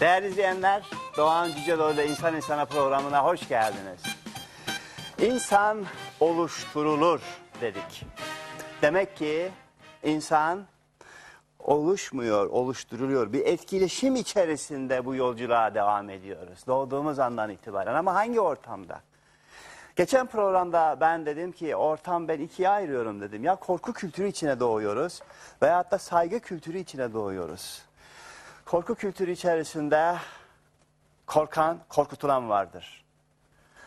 Değerli izleyenler, Doğan Cüceloğlu ile İnsan İnsana programına hoş geldiniz. İnsan oluşturulur dedik. Demek ki insan oluşmuyor, oluşturuluyor. Bir etkileşim içerisinde bu yolculuğa devam ediyoruz. Doğduğumuz andan itibaren ama hangi ortamda? Geçen programda ben dedim ki ortam ben ikiye ayırıyorum dedim. Ya korku kültürü içine doğuyoruz veyahut da saygı kültürü içine doğuyoruz. Korku kültürü içerisinde korkan, korkutulan vardır.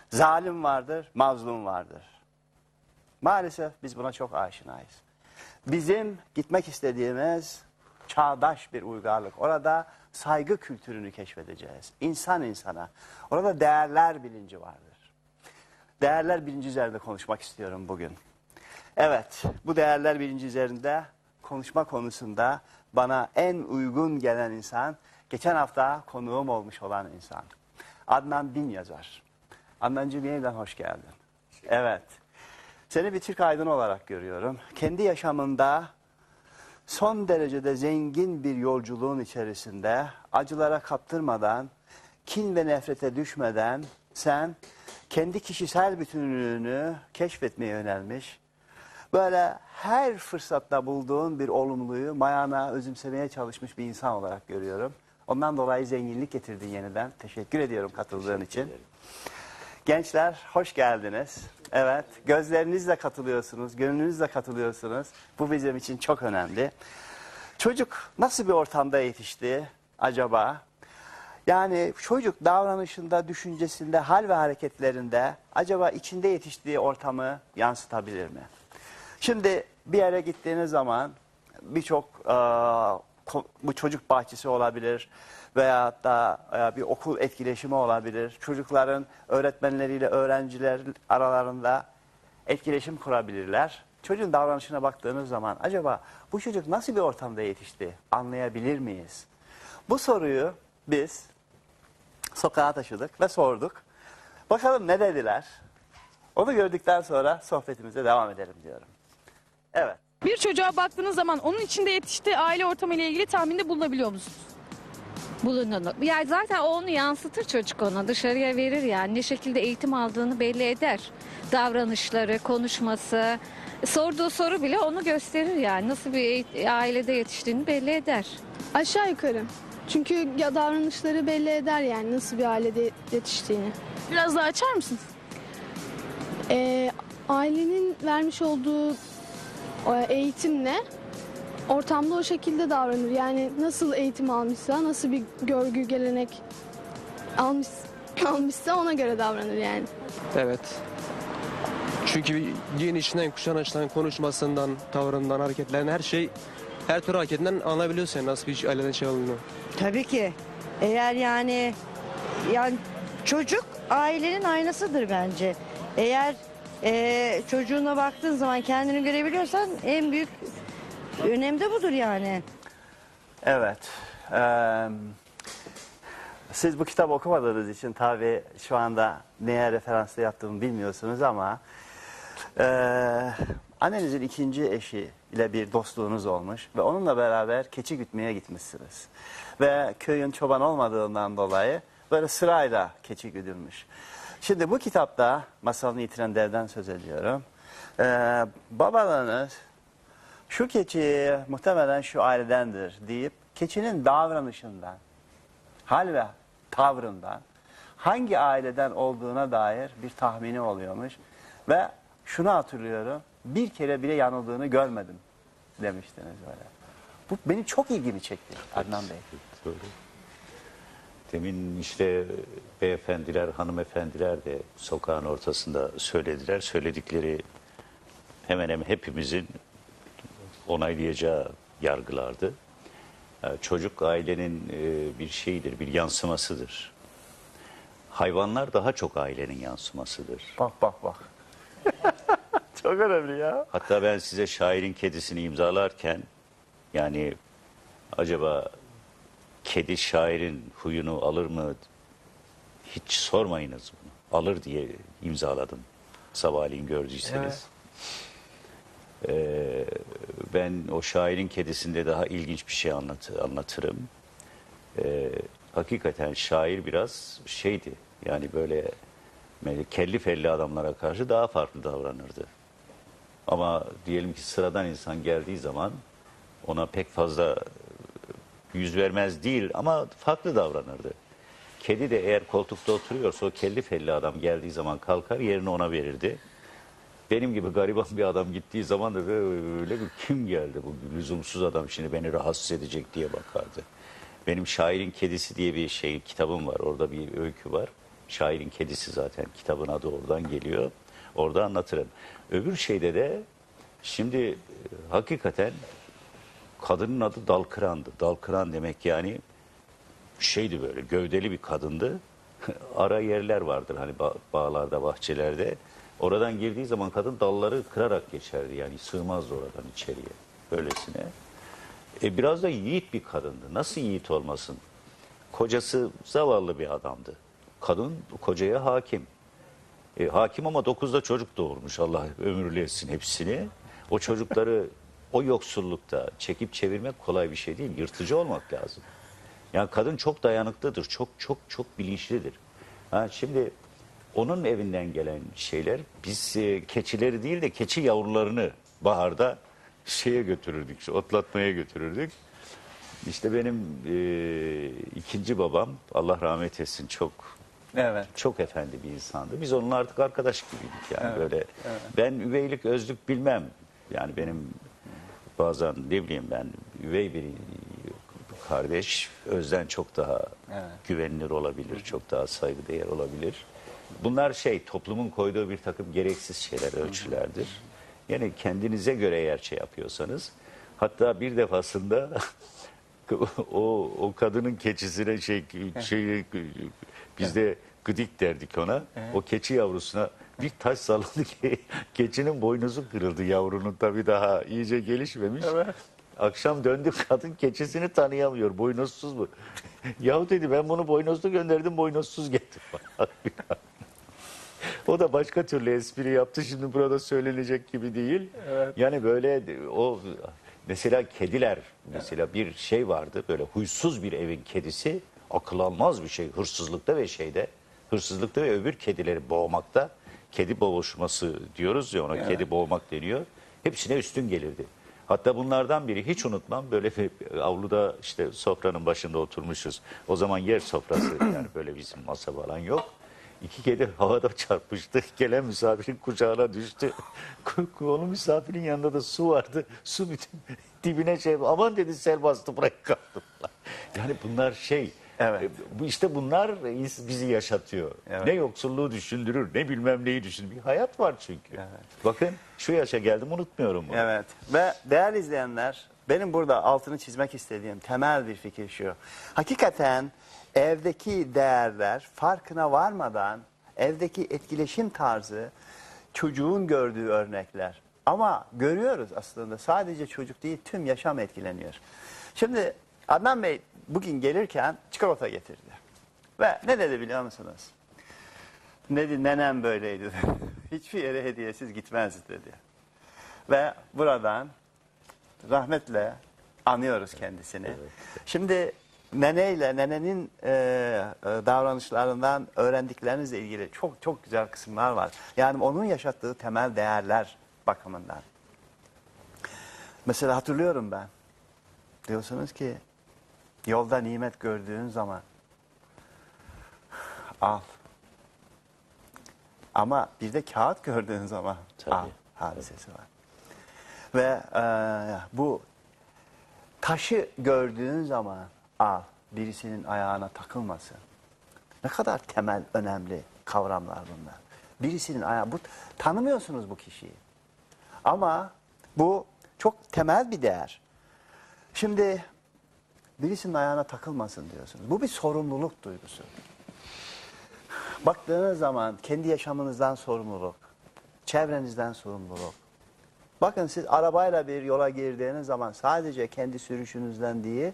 Zalim vardır, mazlum vardır. Maalesef biz buna çok aşinayız. Bizim gitmek istediğimiz çağdaş bir uygarlık. Orada saygı kültürünü keşfedeceğiz. İnsan insana. Orada değerler bilinci vardır. Değerler bilinci üzerinde konuşmak istiyorum bugün. Evet, bu değerler bilinci üzerinde konuşma konusunda bana en uygun gelen insan, geçen hafta konuğum olmuş olan insan. Adnan Bin yazar. Adnancığım yeniden hoş geldin. Evet, seni bir Türk aydın olarak görüyorum. Kendi yaşamında son derecede zengin bir yolculuğun içerisinde acılara kaptırmadan, kin ve nefrete düşmeden sen kendi kişisel bütünlüğünü keşfetmeye yönelmiş. Böyle her fırsatta bulduğun bir olumluyu mayana özümsemeye çalışmış bir insan olarak görüyorum. Ondan dolayı zenginlik getirdin yeniden. Teşekkür ediyorum katıldığın için. Gençler hoş geldiniz. Evet, gözlerinizle katılıyorsunuz, gönlünüzle katılıyorsunuz. Bu bizim için çok önemli. Çocuk nasıl bir ortamda yetişti acaba? Yani çocuk davranışında, düşüncesinde, hal ve hareketlerinde acaba içinde yetiştiği ortamı yansıtabilir mi? Şimdi bir yere gittiğiniz zaman birçok e, bu çocuk bahçesi olabilir veya da e, bir okul etkileşimi olabilir. Çocukların öğretmenleriyle öğrenciler aralarında etkileşim kurabilirler. Çocuğun davranışına baktığınız zaman acaba bu çocuk nasıl bir ortamda yetişti anlayabilir miyiz? Bu soruyu biz sokağa taşıdık ve sorduk. Bakalım ne dediler? Onu gördükten sonra sohbetimize devam edelim diyorum. Evet. Bir çocuğa baktığınız zaman onun içinde yetiştiği aile ortamı ile ilgili tahminde bulunabiliyor musunuz? bulunur. Yani zaten o onu yansıtır çocuk ona dışarıya verir yani ne şekilde eğitim aldığını belli eder. Davranışları, konuşması, sorduğu soru bile onu gösterir yani nasıl bir ailede yetiştiğini belli eder. Aşağı yukarı. Çünkü ya davranışları belli eder yani nasıl bir ailede yetiştiğini. Biraz daha açar mısınız? Ee, ailenin vermiş olduğu eğitimle ortamda o şekilde davranır. Yani nasıl eğitim almışsa, nasıl bir görgü, gelenek almış, almışsa ona göre davranır yani. Evet. Çünkü giyinişinden, kuşanışından, konuşmasından, tavrından, hareketlerinden her şey her türlü hareketinden anlayabiliyorsun nasıl bir aileden şey olduğunu. Tabii ki. Eğer yani yani çocuk ailenin aynasıdır bence. Eğer eee, çocuğuna baktığın zaman kendini görebiliyorsan en büyük önem de budur yani. Evet. eee, siz bu kitabı okumadığınız için tabii şu anda neye referansla yaptığımı bilmiyorsunuz ama eee, annenizin ikinci eşi ile bir dostluğunuz olmuş ve onunla beraber keçi gütmeye gitmişsiniz. Ve köyün çoban olmadığından dolayı böyle sırayla keçi güdülmüş. Şimdi bu kitapta masalını yitiren devden söz ediyorum. Eee babalarınız şu keçi muhtemelen şu ailedendir deyip keçinin davranışından, hal ve tavrından hangi aileden olduğuna dair bir tahmini oluyormuş. Ve şunu hatırlıyorum, bir kere bile yanıldığını görmedim demiştiniz böyle. Bu benim çok ilgimi çekti Adnan Bey. Doğru. Demin işte beyefendiler, hanımefendiler de sokağın ortasında söylediler. Söyledikleri hemen hemen hepimizin onaylayacağı yargılardı. Ee, Çocuk ailenin e, bir şeyidir, bir yansımasıdır. Hayvanlar daha çok ailenin yansımasıdır. Bak bak bak. çok önemli ya. Hatta ben size şairin kedisini imzalarken yani acaba kedi şairin huyunu alır mı hiç sormayınız bunu. Alır diye imzaladım sabahleyin gördüyseniz. Ee, ben o şairin kedisinde daha ilginç bir şey anlat, anlatırım. Ee, hakikaten şair biraz şeydi. Yani böyle kelli felli adamlara karşı daha farklı davranırdı. Ama diyelim ki sıradan insan geldiği zaman ona pek fazla yüz vermez değil ama farklı davranırdı. Kedi de eğer koltukta oturuyorsa o kelli felli adam geldiği zaman kalkar yerini ona verirdi. Benim gibi gariban bir adam gittiği zaman da böyle bir kim geldi bu lüzumsuz adam şimdi beni rahatsız edecek diye bakardı. Benim Şairin Kedisi diye bir şey kitabım var. Orada bir öykü var. Şairin Kedisi zaten kitabın adı oradan geliyor. Orada anlatırım. Öbür şeyde de şimdi e, hakikaten kadının adı Dalkıran'dı. Dalkıran demek yani şeydi böyle gövdeli bir kadındı. Ara yerler vardır hani ba- bağlarda, bahçelerde. Oradan girdiği zaman kadın dalları kırarak geçerdi. Yani sığmazdı oradan içeriye. Böylesine. E biraz da yiğit bir kadındı. Nasıl yiğit olmasın? Kocası zavallı bir adamdı. Kadın kocaya hakim. E, hakim ama dokuzda çocuk doğurmuş Allah ömürlü etsin hepsini. O çocukları o yoksullukta çekip çevirmek kolay bir şey değil. Yırtıcı olmak lazım. Yani kadın çok dayanıklıdır. Çok çok çok bilinçlidir. Ha, şimdi onun evinden gelen şeyler biz e, keçileri değil de keçi yavrularını baharda şeye götürürdük. Otlatmaya götürürdük. İşte benim e, ikinci babam Allah rahmet etsin çok Evet. çok efendi bir insandı. Biz onunla artık arkadaş gibiydik yani böyle. Ben üveylik, özlük bilmem. Yani benim bazen ne bileyim ben üvey bir kardeş özden çok daha güvenilir olabilir, çok daha saygıdeğer olabilir. Bunlar şey toplumun koyduğu bir takım gereksiz şeyler, ölçülerdir. Yani kendinize göre eğer şey yapıyorsanız hatta bir defasında o o kadının keçisine şey şey bizde gıdik derdik ona. O keçi yavrusuna bir taş salladı ki keçinin boynuzu kırıldı yavrunun tabii daha iyice gelişmemiş. Akşam döndü kadın keçisini tanıyamıyor. Boynuzsuz bu. Yahu dedi ben bunu boynuzlu gönderdim boynuzsuz getir. O da başka türlü espri yaptı. Şimdi burada söylenecek gibi değil. Yani böyle o mesela kediler mesela bir şey vardı böyle huysuz bir evin kedisi akıl almaz bir şey hırsızlıkta ve şeyde hırsızlıkta ve öbür kedileri boğmakta kedi boğuşması diyoruz ya ona kedi boğmak deniyor. Hepsine üstün gelirdi. Hatta bunlardan biri hiç unutmam böyle bir avluda işte sofranın başında oturmuşuz. O zaman yer sofrası yani böyle bizim masa falan yok. İki kedi havada çarpıştı. Gelen misafirin kucağına düştü. Onun misafirin yanında da su vardı. Su bütün dibine şey aman dedi sel bastı bırak kaldım. Yani bunlar şey Evet. e, işte bunlar bizi yaşatıyor. Evet. Ne yoksulluğu düşündürür ne bilmem neyi düşündürür. Bir hayat var çünkü. Bakın şu yaşa geldim unutmuyorum bunu. Evet ve değerli izleyenler benim burada altını çizmek istediğim temel bir fikir şu. Hakikaten evdeki değerler farkına varmadan evdeki etkileşim tarzı çocuğun gördüğü örnekler. Ama görüyoruz aslında sadece çocuk değil tüm yaşam etkileniyor. Şimdi Adnan Bey bugün gelirken çikolata getirdi. Ve ne dedi biliyor musunuz? Dedi nenem böyleydi. dedi. Hiçbir yere hediyesiz gitmezdi dedi. Ve buradan rahmetle anıyoruz kendisini. Şimdi neneyle, nenenin e, e, davranışlarından öğrendiklerinizle ilgili çok çok güzel kısımlar var. Yani onun yaşattığı temel değerler bakımından. Mesela hatırlıyorum ben. Diyorsunuz ki yolda nimet gördüğün zaman al. Ama bir de kağıt gördüğün zaman Tabii. al hadisesi var. Ve e, bu taşı gördüğün zaman al birisinin ayağına takılmasın. Ne kadar temel önemli kavramlar bunlar. Birisinin ayağı bu tanımıyorsunuz bu kişiyi. Ama bu çok temel bir değer. Şimdi birisinin ayağına takılmasın diyorsunuz. Bu bir sorumluluk duygusu. Baktığınız zaman kendi yaşamınızdan sorumluluk, çevrenizden sorumluluk. Bakın siz arabayla bir yola girdiğiniz zaman sadece kendi sürüşünüzden değil,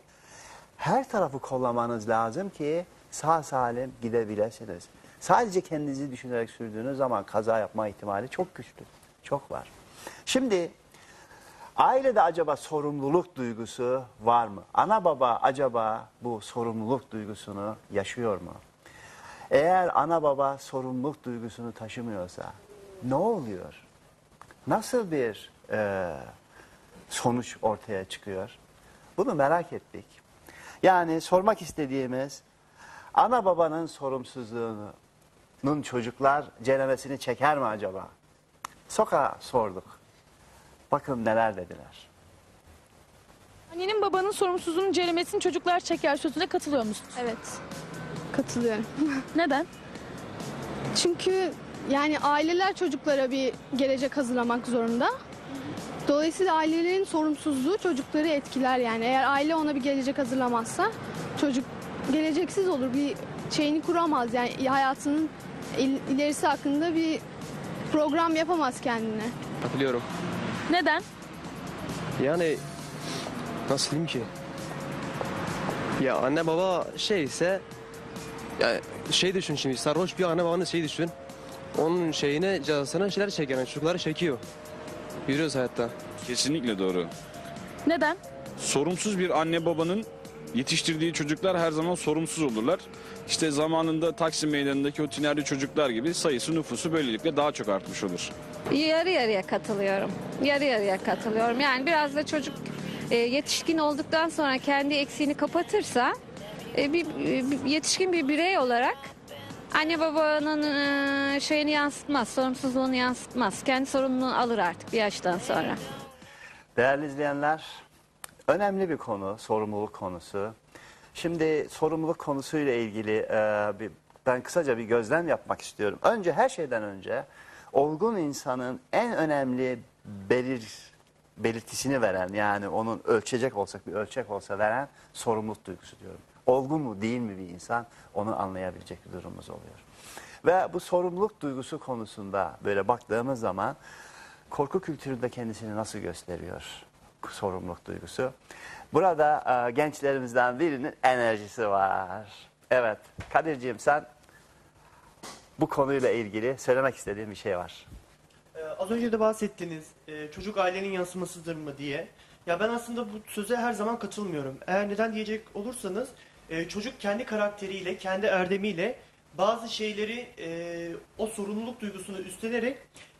her tarafı kollamanız lazım ki sağ salim gidebilirsiniz. Sadece kendinizi düşünerek sürdüğünüz zaman kaza yapma ihtimali çok güçlü, çok var. Şimdi Ailede acaba sorumluluk duygusu var mı? Ana baba acaba bu sorumluluk duygusunu yaşıyor mu? Eğer ana baba sorumluluk duygusunu taşımıyorsa ne oluyor? Nasıl bir e, sonuç ortaya çıkıyor? Bunu merak ettik. Yani sormak istediğimiz ana babanın sorumsuzluğunun çocuklar ceremesini çeker mi acaba? Sokağa sorduk. Bakın neler dediler. Annenin babanın sorumsuzluğunun ceremesini çocuklar çeker sözüne katılıyor musunuz? Evet. Katılıyorum. Neden? Çünkü yani aileler çocuklara bir gelecek hazırlamak zorunda. Dolayısıyla ailelerin sorumsuzluğu çocukları etkiler yani. Eğer aile ona bir gelecek hazırlamazsa çocuk geleceksiz olur. Bir şeyini kuramaz yani hayatının il- ilerisi hakkında bir program yapamaz kendine. Katılıyorum. Neden? Yani nasıl diyeyim ki? Ya anne baba şeyse ya şey düşün şimdi sarhoş bir anne babanın şey düşün. Onun şeyine cezasına şeyler çeker. Yani çocukları çekiyor. Yürüyoruz hayatta. Kesinlikle doğru. Neden? Sorumsuz bir anne babanın yetiştirdiği çocuklar her zaman sorumsuz olurlar. İşte zamanında Taksim Meydanı'ndaki o tinerli çocuklar gibi sayısı nüfusu böylelikle daha çok artmış olur. Yarı yarıya katılıyorum. Yarı yarıya katılıyorum. Yani biraz da çocuk e, yetişkin olduktan sonra kendi eksiğini kapatırsa e, bir, bir yetişkin bir birey olarak anne babanın e, şeyini yansıtmaz, sorumsuzluğunu yansıtmaz. Kendi sorumluluğunu alır artık bir yaştan sonra. Değerli izleyenler, önemli bir konu, sorumluluk konusu. Şimdi sorumluluk konusuyla ilgili e, bir, ben kısaca bir gözlem yapmak istiyorum. Önce her şeyden önce olgun insanın en önemli belir, belirtisini veren yani onun ölçecek olsak bir ölçek olsa veren sorumluluk duygusu diyorum. Olgun mu değil mi bir insan onu anlayabilecek bir durumumuz oluyor. Ve bu sorumluluk duygusu konusunda böyle baktığımız zaman korku kültüründe kendisini nasıl gösteriyor sorumluluk duygusu? Burada e, gençlerimizden birinin enerjisi var. Evet Kadir'ciğim sen bu konuyla ilgili söylemek istediğin bir şey var. Ee, az önce de bahsettiniz e, çocuk ailenin yansımasıdır mı diye. Ya ben aslında bu söze her zaman katılmıyorum. Eğer neden diyecek olursanız e, çocuk kendi karakteriyle, kendi erdemiyle bazı şeyleri e, o sorumluluk duygusunu üstlenerek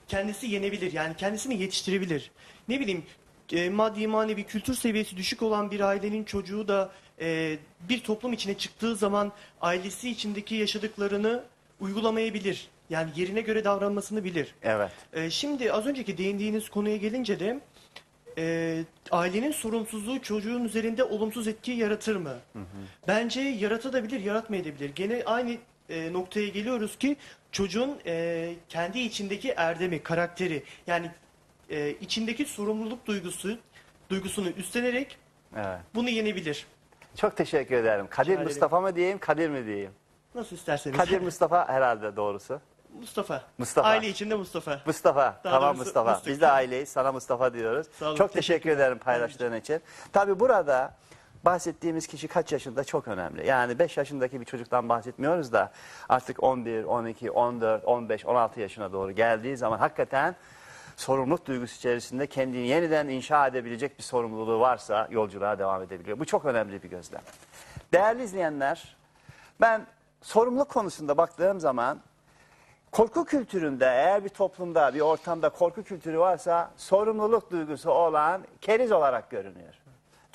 kendisi yenebilir. Yani kendisini yetiştirebilir. Ne bileyim e, maddi manevi kültür seviyesi düşük olan bir ailenin çocuğu da e, bir toplum içine çıktığı zaman ailesi içindeki yaşadıklarını uygulamayabilir. Yani yerine göre davranmasını bilir. Evet. Ee, şimdi az önceki değindiğiniz konuya gelince de e, ailenin sorumsuzluğu çocuğun üzerinde olumsuz etki yaratır mı? Bence yaratabilir, yaratmayabilir. Gene aynı e, noktaya geliyoruz ki çocuğun e, kendi içindeki erdemi, karakteri yani e, içindeki sorumluluk duygusu duygusunu üstlenerek Evet. bunu yenebilir. Çok teşekkür ederim. Kadir ederim. Mustafa mı diyeyim, Kadir mi diyeyim? Nasıl isterseniz. Kadir Mustafa herhalde doğrusu. Mustafa. Mustafa. Aile içinde Mustafa. Mustafa. Daha tamam doğrusu Mustafa. Mustafa. Biz de aileyiz. Sana Mustafa diyoruz. Sağ olun, Çok teşekkür teşekkür ederim. paylaştığın için. Tabii burada bahsettiğimiz kişi kaç yaşında çok önemli. Yani 5 yaşındaki bir çocuktan bahsetmiyoruz da artık 11, 12, 14, 15, 16 yaşına doğru geldiği zaman hakikaten sorumluluk duygusu içerisinde kendini yeniden inşa edebilecek bir sorumluluğu varsa yolculuğa devam edebiliyor. Bu çok önemli bir gözlem. Değerli izleyenler, ben sorumluluk konusunda baktığım zaman Korku kültüründe eğer bir toplumda, bir ortamda korku kültürü varsa sorumluluk duygusu olan keriz olarak görünüyor.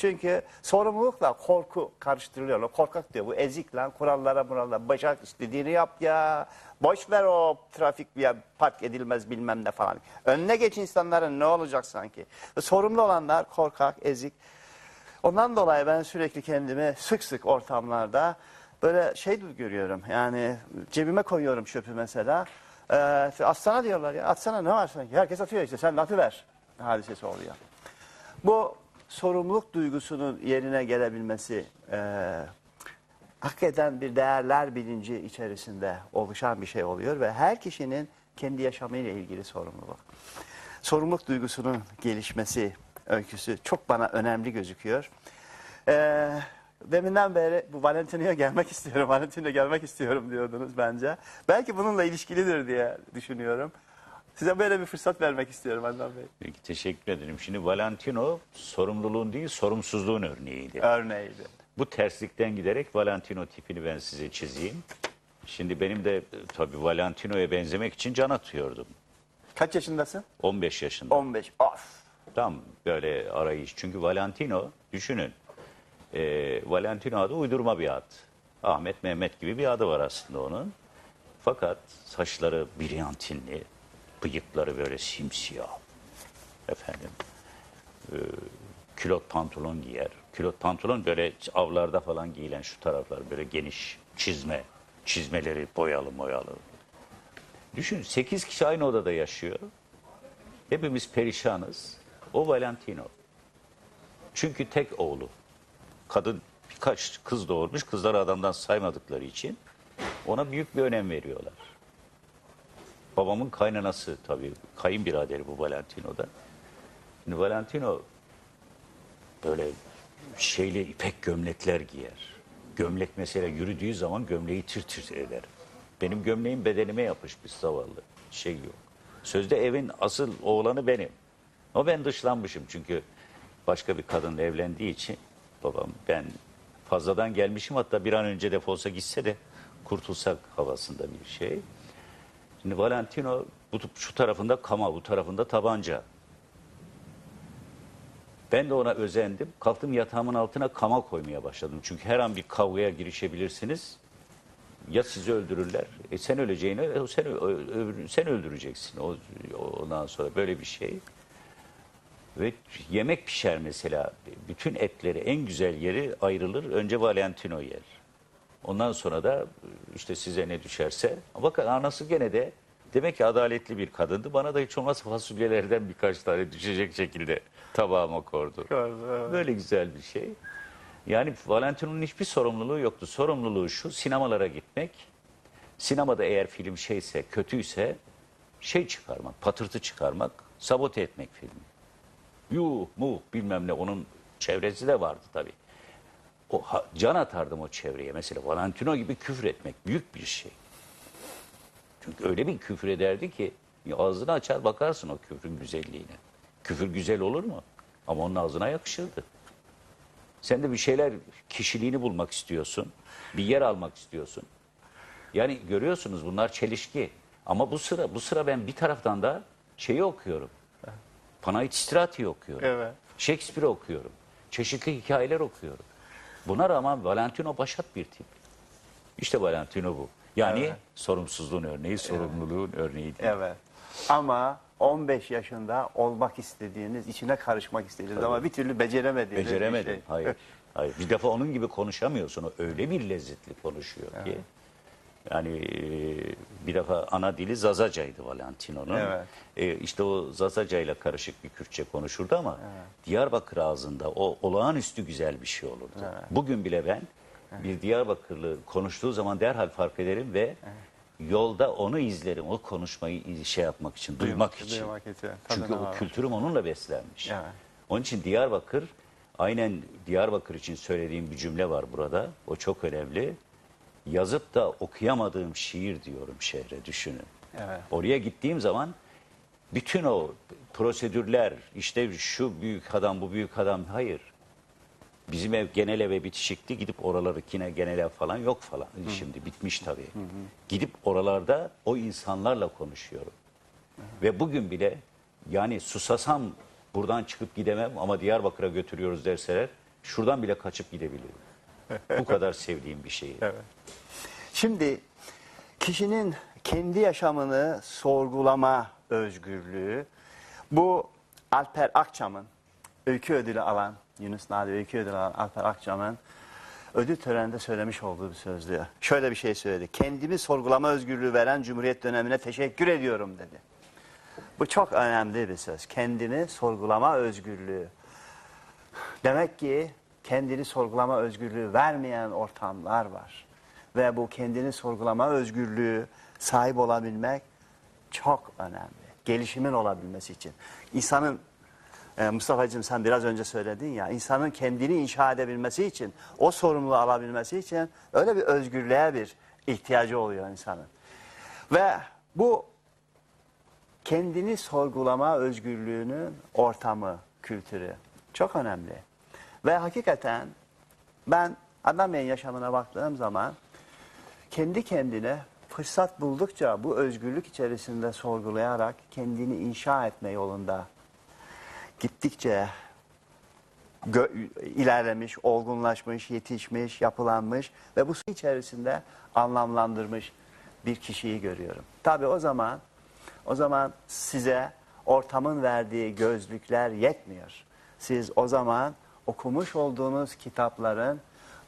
Çünkü sorumlulukla korku karıştırılıyor. Korkak diyor bu ezik lan kurallara murallara başak istediğini yap ya. Boş ver o trafik ya park edilmez bilmem ne falan. Önüne geç insanların ne olacak sanki. Sorumlu olanlar korkak, ezik. Ondan dolayı ben sürekli kendimi sık sık ortamlarda böyle şey görüyorum. Yani cebime koyuyorum çöpü mesela. Ee, atsana diyorlar ya. Atsana ne var sanki? Herkes atıyor işte. Sen de atıver. Hadisesi oluyor. Bu sorumluluk duygusunun yerine gelebilmesi e, hakikaten bir değerler bilinci içerisinde oluşan bir şey oluyor ve her kişinin kendi yaşamıyla ilgili sorumluluk. Sorumluluk duygusunun gelişmesi öyküsü çok bana önemli gözüküyor. Ee, deminden beri bu Valentino'ya gelmek istiyorum, Valentino'ya gelmek istiyorum diyordunuz bence. Belki bununla ilişkilidir diye düşünüyorum. Size böyle bir fırsat vermek istiyorum Adnan Bey. Peki, teşekkür ederim. Şimdi Valentino sorumluluğun değil sorumsuzluğun örneğiydi. Örneğiydi. Bu terslikten giderek Valentino tipini ben size çizeyim. Şimdi benim de tabii Valentino'ya benzemek için can atıyordum. Kaç yaşındasın? 15 yaşında. 15. Of. Tam böyle arayış. Çünkü Valentino düşünün. E, Valentino adı uydurma bir ad. Ahmet Mehmet gibi bir adı var aslında onun. Fakat saçları brilyantinli, bıyıkları böyle simsiyah. Efendim. e, külot pantolon giyer. Külot pantolon böyle avlarda falan giyilen şu taraflar böyle geniş çizme. Çizmeleri boyalı boyalı. Düşün 8 kişi aynı odada yaşıyor. Hepimiz perişanız. O Valentino. Çünkü tek oğlu. Kadın birkaç kız doğurmuş. Kızları adamdan saymadıkları için ona büyük bir önem veriyorlar. Babamın kaynanası tabii. Kayınbiraderi bu Valentino'da. Şimdi Valentino böyle şeyli ipek gömlekler giyer. Gömlek mesela yürüdüğü zaman gömleği tir tir eder. Benim gömleğim bedenime yapışmış zavallı. Şey yok. Sözde evin asıl oğlanı benim. Ama ben dışlanmışım çünkü başka bir kadınla evlendiği için babam ben fazladan gelmişim hatta bir an önce defolsa gitse de kurtulsak havasında bir şey. Şimdi Valentino bu, şu tarafında kama bu tarafında tabanca. Ben de ona özendim. Kalktım yatağımın altına kama koymaya başladım. Çünkü her an bir kavgaya girişebilirsiniz. Ya sizi öldürürler. E sen öleceğine e, sen, sen öldüreceksin. O, ondan sonra böyle bir şey. Ve yemek pişer mesela. Bütün etleri en güzel yeri ayrılır. Önce Valentino yer. Ondan sonra da işte size ne düşerse. Bakın anası gene de demek ki adaletli bir kadındı. Bana da hiç olmazsa fasulyelerden birkaç tane düşecek şekilde tabağıma kordu. Böyle güzel bir şey. Yani Valentino'nun hiçbir sorumluluğu yoktu. Sorumluluğu şu sinemalara gitmek. Sinemada eğer film şeyse, kötüyse şey çıkarmak, patırtı çıkarmak, sabote etmek filmi. Yuh, muh bilmem ne onun çevresi de vardı tabii. O ha- can atardım o çevreye. Mesela Valentino gibi küfür etmek büyük bir şey. Çünkü öyle bir küfür ederdi ki ağzını açar bakarsın o küfrün güzelliğine. Küfür güzel olur mu? Ama onun ağzına yakışırdı. Sen de bir şeyler kişiliğini bulmak istiyorsun. Bir yer almak istiyorsun. Yani görüyorsunuz bunlar çelişki. Ama bu sıra bu sıra ben bir taraftan da şeyi okuyorum. Panaytistrati'yi okuyorum. Evet. Shakespeare okuyorum. Çeşitli hikayeler okuyorum. Buna rağmen Valentino başat bir tip. İşte Valentino bu. Yani Evet. sorumsuzluğun örneği, sorumluluğun örneği değil. Evet. Ama 15 yaşında olmak istediğiniz, içine karışmak istediğiniz ama bir türlü beceremediğiniz Beceremedim. bir şey. Hayır. Hayır. Bir defa onun gibi konuşamıyorsun. O öyle bir lezzetli konuşuyor ki. Yani e, bir defa ana dili Zazaca'ydı Valentino'nun. Evet. E, işte o Zazaca'yla karışık bir Kürtçe konuşurdu ama Diyarbakır ağzında o olağanüstü güzel bir şey olurdu. Bugün bile ben bir Diyarbakırlı konuştuğu zaman derhal fark ederim ve yolda onu izlerim. O konuşmayı şey yapmak için, duymak için. duymak için. Çünkü o kültürüm onunla beslenmiş. Evet. Onun için Diyarbakır, aynen Diyarbakır için söylediğim bir cümle var burada. O çok önemli. Yazıp da okuyamadığım şiir diyorum şehre düşünün. Evet. Oraya gittiğim zaman bütün o prosedürler, işte şu büyük adam, bu büyük adam, hayır. Bizim ev genel eve bitişikti. Gidip oraları yine genel ev falan yok falan. Şimdi bitmiş tabii. Gidip oralarda o insanlarla konuşuyorum. Ve bugün bile yani susasam buradan çıkıp gidemem ama Diyarbakır'a götürüyoruz derseler şuradan bile kaçıp gidebilirim. Bu kadar sevdiğim bir şey. Evet. Şimdi kişinin kendi yaşamını sorgulama özgürlüğü bu Alper Akçam'ın öykü ödülü alan Yunus Nadi öykü ödülü alan Alper Akçam'ın ödül töreninde söylemiş olduğu bir sözdü. Şöyle bir şey söyledi. Kendimi sorgulama özgürlüğü veren Cumhuriyet dönemine teşekkür ediyorum dedi. Bu çok önemli bir söz. Kendini sorgulama özgürlüğü. Demek ki kendini sorgulama özgürlüğü vermeyen ortamlar var. Ve bu kendini sorgulama özgürlüğü sahip olabilmek çok önemli. Gelişimin olabilmesi için. İnsanın, e, Mustafa'cığım sen biraz önce söyledin ya, insanın kendini inşa edebilmesi için, o sorumluluğu alabilmesi için öyle bir özgürlüğe bir ihtiyacı oluyor insanın. Ve bu kendini sorgulama özgürlüğünün ortamı, kültürü çok önemli. Ve hakikaten ben Adnan Bey'in yaşamına baktığım zaman kendi kendine fırsat buldukça bu özgürlük içerisinde sorgulayarak kendini inşa etme yolunda gittikçe ilerlemiş, olgunlaşmış, yetişmiş, yapılanmış ve bu içerisinde anlamlandırmış bir kişiyi görüyorum. Tabii o zaman o zaman size ortamın verdiği gözlükler yetmiyor. Siz o zaman okumuş olduğunuz kitapların,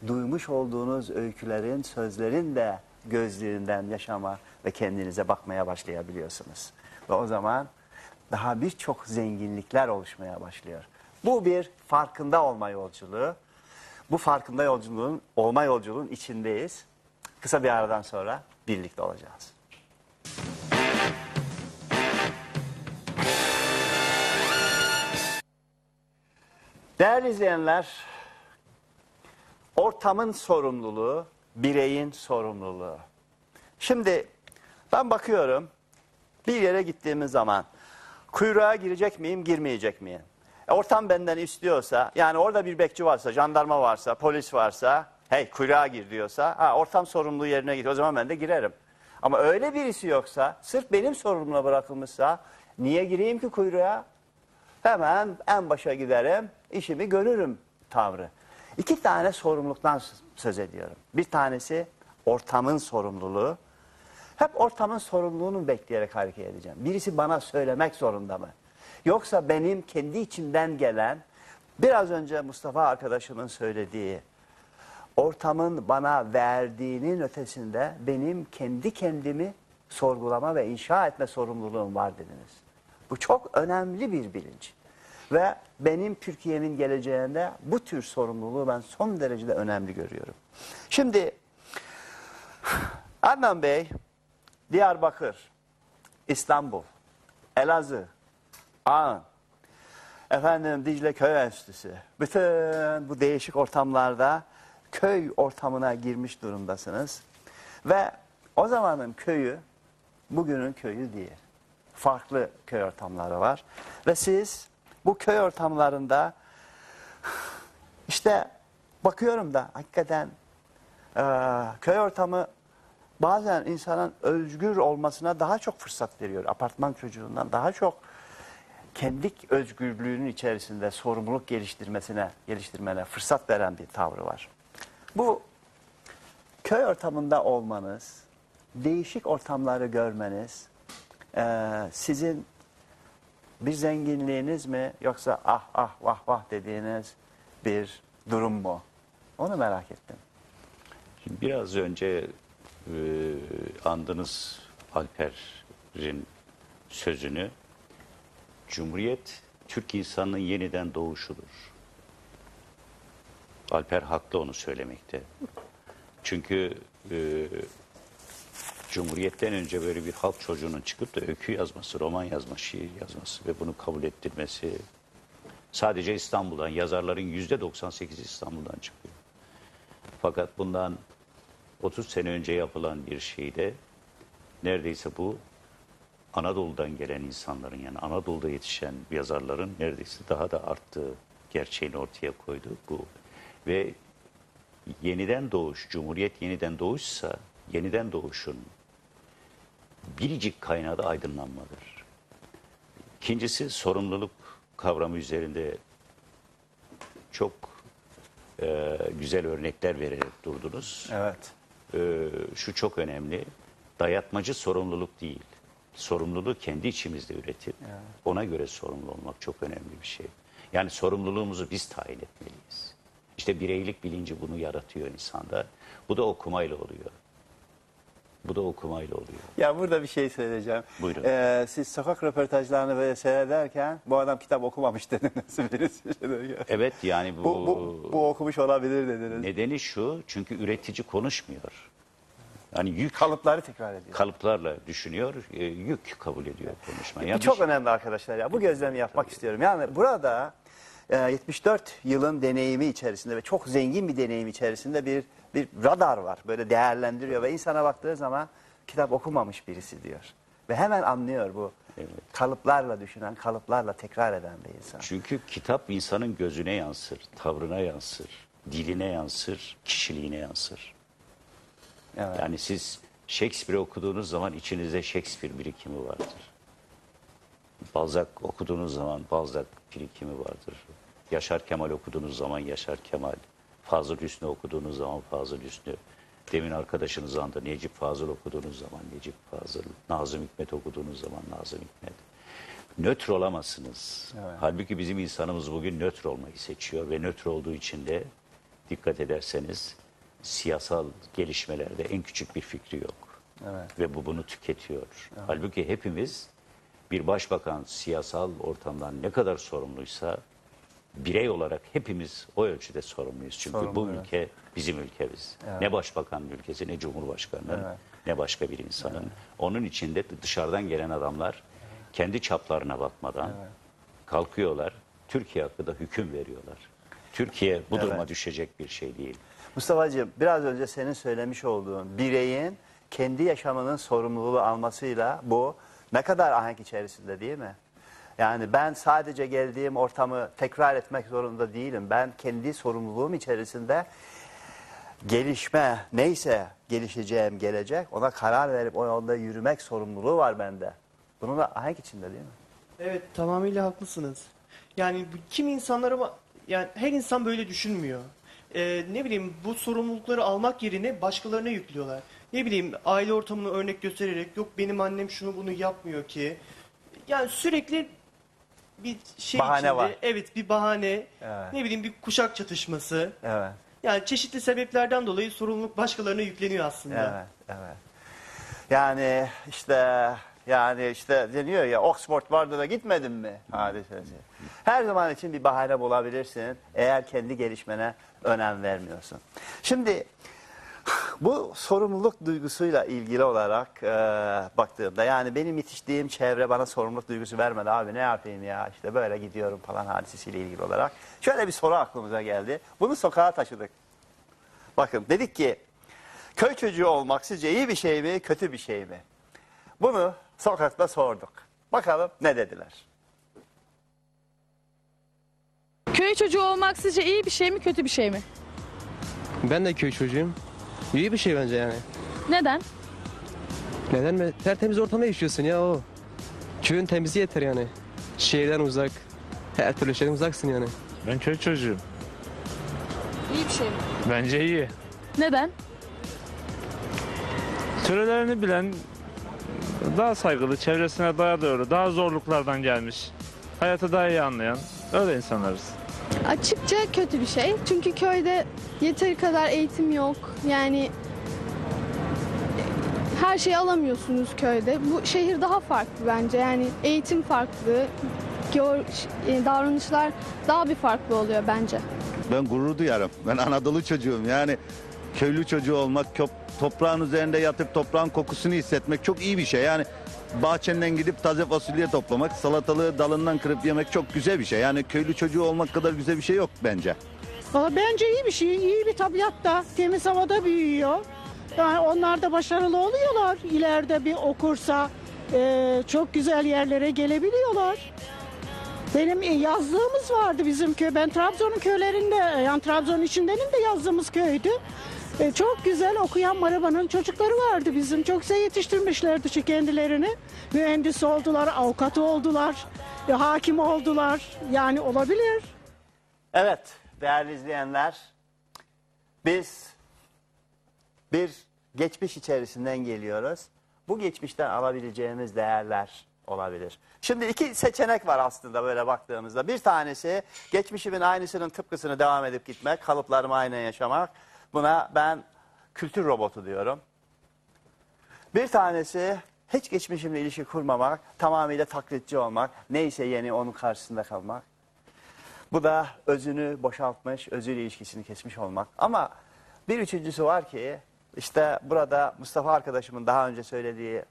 duymuş olduğunuz öykülerin, sözlerin de gözlüğünden yaşama ve kendinize bakmaya başlayabiliyorsunuz. Ve o zaman daha birçok zenginlikler oluşmaya başlıyor. Bu bir farkında olma yolculuğu. Bu farkında yolculuğun, olma yolculuğun içindeyiz. Kısa bir aradan sonra birlikte olacağız. Değerli izleyenler, ortamın sorumluluğu, bireyin sorumluluğu. Şimdi ben bakıyorum bir yere gittiğimiz zaman kuyruğa girecek miyim, girmeyecek miyim? E, ortam benden istiyorsa, yani orada bir bekçi varsa, jandarma varsa, polis varsa, hey kuyruğa gir diyorsa, ha, ortam sorumluluğu yerine git. O zaman ben de girerim. Ama öyle birisi yoksa, sırf benim sorumluluğuma bırakılmışsa, niye gireyim ki kuyruğa? Hemen en başa giderim, işimi görürüm tavrı. İki tane sorumluluktan söz ediyorum. Bir tanesi ortamın sorumluluğu. Hep ortamın sorumluluğunu bekleyerek hareket edeceğim. Birisi bana söylemek zorunda mı? Yoksa benim kendi içimden gelen, biraz önce Mustafa arkadaşımın söylediği, ortamın bana verdiğinin ötesinde benim kendi kendimi sorgulama ve inşa etme sorumluluğum var dediniz. Bu çok önemli bir bilinç. Ve benim Türkiye'min geleceğinde bu tür sorumluluğu ben son derecede önemli görüyorum. Şimdi Adnan Bey, Diyarbakır, İstanbul, Elazığ, Ağın, efendim Dicle Köy Enstitüsü, bütün bu değişik ortamlarda köy ortamına girmiş durumdasınız. Ve o zamanın köyü bugünün köyü değil. Farklı köy ortamları var. Ve siz bu köy ortamlarında işte bakıyorum da hakikaten eee, köy ortamı bazen insanın özgür olmasına daha çok fırsat veriyor. Apartman çocuğundan daha çok kendi özgürlüğünün içerisinde sorumluluk geliştirmesine, geliştirmene fırsat veren bir tavrı var. Bu köy ortamında olmanız, değişik ortamları görmeniz, eee, sizin bir zenginliğiniz mi yoksa ah ah vah vah dediğiniz bir durum mu? Onu merak ettim. Şimdi biraz önce e, andınız Alper'in sözünü. Cumhuriyet Türk insanının yeniden doğuşudur. Alper haklı onu söylemekte. Çünkü e, Cumhuriyetten önce böyle bir halk çocuğunun çıkıp da öykü yazması, roman yazması, şiir yazması ve bunu kabul ettirmesi sadece İstanbul'dan, yazarların yüzde 98'i İstanbul'dan çıkıyor. Fakat bundan 30 sene önce yapılan bir şeyde neredeyse bu Anadolu'dan gelen insanların yani Anadolu'da yetişen yazarların neredeyse daha da arttığı gerçeğini ortaya koydu bu. Ve yeniden doğuş, Cumhuriyet yeniden doğuşsa yeniden doğuşun biricik kaynağı da aydınlanmadır. İkincisi sorumluluk kavramı üzerinde çok e, güzel örnekler vererek durdunuz. Evet. Ee, şu çok önemli. Dayatmacı sorumluluk değil. Sorumluluğu kendi içimizde üretip ona göre sorumlu olmak çok önemli bir şey. Yani sorumluluğumuzu biz tayin etmeliyiz. İşte bireylik bilinci bunu yaratıyor insanda. Bu da okumayla oluyor. Bu da okumayla oluyor. Ya burada bir şey söyleyeceğim. Buyurun. Ee, siz sokak röportajlarını böyle seyrederken bu adam kitap okumamış dediniz. şey. Evet yani bu, Bu, bu, bu okumuş olabilir dediniz. nedeni şu çünkü üretici konuşmuyor. Yani yük Kalıpları tekrar ediyor. kalıplarla düşünüyor, e, yük kabul ediyor konuşma. Bu Yani çok önemli arkadaşlar ya. Bu gözlemi yapmak istiyorum. Yani burada e, 74 yılın deneyimi içerisinde ve çok zengin bir deneyim içerisinde bir bir radar var. Böyle değerlendiriyor ve insana baktığı zaman kitap okumamış birisi diyor. Ve hemen anlıyor bu. Evet. Kalıplarla düşünen, kalıplarla tekrar eden bir insan. Çünkü kitap insanın gözüne yansır, tavrına yansır, diline yansır, kişiliğine yansır. Evet. Yani siz Shakespeare okuduğunuz zaman içinizde Shakespeare birikimi vardır. Balzac okuduğunuz zaman Balzac birikimi vardır. Yaşar Kemal okuduğunuz zaman Yaşar Kemal. Fazıl Hüsnü okuduğunuz zaman Fazıl Hüsnü. Demin arkadaşınız andı Necip Fazıl okuduğunuz zaman Necip Fazıl. Nazım Hikmet okuduğunuz zaman Nazım Hikmet. Nötr olamazsınız. Halbuki bizim insanımız bugün nötr olmayı seçiyor ve nötr olduğu için de dikkat ederseniz siyasal gelişmelerde en küçük bir fikri yok. Ve bu bunu tüketiyor. Halbuki hepimiz bir başbakan siyasal ortamdan ne kadar sorumluysa birey olarak hepimiz o ölçüde sorumluyuz. Çünkü bu Sorumlu, evet. ülke bizim ülkemiz. Ne başbakanın ülkesi ne cumhurbaşkanının ne başka bir insanın. Onun içinde dışarıdan gelen adamlar kendi çaplarına bakmadan kalkıyorlar. Türkiye hakkında hüküm veriyorlar. Türkiye bu duruma Evet. düşecek bir şey değil. Mustafa'cığım biraz önce senin söylemiş olduğun bireyin kendi yaşamının sorumluluğu almasıyla bu ne kadar ahenk içerisinde değil mi? Yani ben sadece geldiğim ortamı tekrar etmek zorunda değilim. Ben kendi sorumluluğum içerisinde gelişme neyse gelişeceğim gelecek ona karar verip o yolda yürümek sorumluluğu var bende. Bunun da ahenk içinde değil mi? Evet tamamıyla haklısınız. Yani kim insanlar ama yani her insan böyle düşünmüyor. Ee, ne bileyim bu sorumlulukları almak yerine başkalarına yüklüyorlar. Ne bileyim aile ortamını örnek göstererek yok benim annem şunu bunu yapmıyor ki. Yani sürekli bir şey Bahane içinde. var. Evet bir bahane. Evet. Ne bileyim bir kuşak çatışması. Evet. Yani çeşitli sebeplerden dolayı sorumluluk başkalarına yükleniyor aslında. Evet, evet. Yani işte yani işte deniyor ya Oxford vardı da gitmedin mi hadisesi. Her zaman için bir bahane bulabilirsin eğer kendi gelişmene önem vermiyorsun. Şimdi bu sorumluluk duygusuyla ilgili olarak e, baktığımda yani benim yetiştiğim çevre bana sorumluluk duygusu vermedi abi ne yapayım ya işte böyle gidiyorum falan hadisesiyle ilgili olarak. Şöyle bir soru aklımıza geldi. Bunu sokağa taşıdık. Bakın dedik ki köy çocuğu olmak sizce iyi bir şey mi kötü bir şey mi? Bunu sokakta sorduk. Bakalım ne dediler? Köy çocuğu olmak sizce iyi bir şey mi kötü bir şey mi? Ben de köy çocuğuyum. İyi bir şey bence yani. Neden? Neden mi? Tertemiz ortamda yaşıyorsun ya o. Köyün temizliği yeter yani. Şehirden uzak. Her türlü şeyden uzaksın yani. Ben köy çocuğum. İyi bir şey mi? Bence iyi. Neden? Törelerini bilen daha saygılı, çevresine daha doğru, daha zorluklardan gelmiş. Hayatı daha iyi anlayan öyle insanlarız. Açıkça kötü bir şey. Çünkü köyde yeteri kadar eğitim yok. Yani her şeyi alamıyorsunuz köyde. Bu şehir daha farklı bence. Yani eğitim farklı. e, davranışlar daha bir farklı oluyor bence. Ben gurur duyarım. Ben Anadolu çocuğum. Yani köylü çocuğu olmak, toprağın üzerinde yatıp toprağın kokusunu hissetmek çok iyi bir şey. Yani bahçenden gidip taze fasulye toplamak, salatalığı dalından kırıp yemek çok güzel bir şey. Yani köylü çocuğu olmak kadar güzel bir şey yok bence. Valla bence iyi bir şey. iyi bir tabiatta, temiz havada büyüyor. Yani onlar da başarılı oluyorlar. İleride bir okursa e, çok güzel yerlere gelebiliyorlar. Benim e, yazlığımız vardı bizim köy. Ben Trabzon'un köylerinde, yani Trabzon'un içindenim de yazdığımız köydü. E, çok güzel okuyan marabanın çocukları vardı bizim. Çok güzel yetiştirmişlerdi şu kendilerini. Mühendis oldular, avukat oldular, e, hakim oldular. Yani olabilir. Evet değerli izleyenler biz bir geçmiş içerisinden geliyoruz. Bu geçmişten alabileceğimiz değerler olabilir. Şimdi iki seçenek var aslında böyle baktığımızda. Bir tanesi geçmişimin aynısının tıpkısını devam edip gitmek, kalıplarımı aynen yaşamak. Buna ben kültür robotu diyorum. Bir tanesi hiç geçmişimle ilişki kurmamak, tamamıyla taklitçi olmak, neyse yeni onun karşısında kalmak. Bu da özünü boşaltmış, özüyle ilişkisini kesmiş olmak. Ama bir üçüncüsü var ki işte burada Mustafa arkadaşımın daha önce söylediği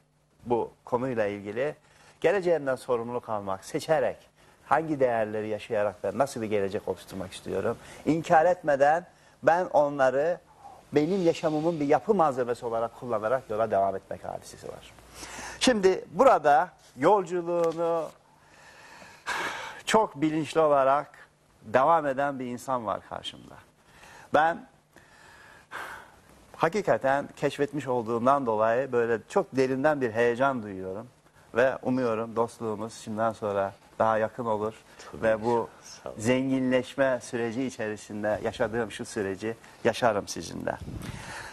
bu konuyla ilgili geleceğimden sorumluluk almak, seçerek hangi değerleri yaşayarak ben nasıl bir gelecek oluşturmak istiyorum. İnkar etmeden ben onları benim yaşamımın bir yapı malzemesi olarak kullanarak yola devam etmek hadisesi var. Şimdi burada yolculuğunu çok bilinçli olarak devam eden bir insan var karşımda. Ben hakikaten keşfetmiş olduğumdan dolayı böyle çok derinden bir heyecan duyuyorum. Ve umuyorum dostluğumuz şimdiden sonra daha yakın olur. Ve bu zenginleşme süreci içerisinde yaşadığım şu süreci yaşarım sizinle.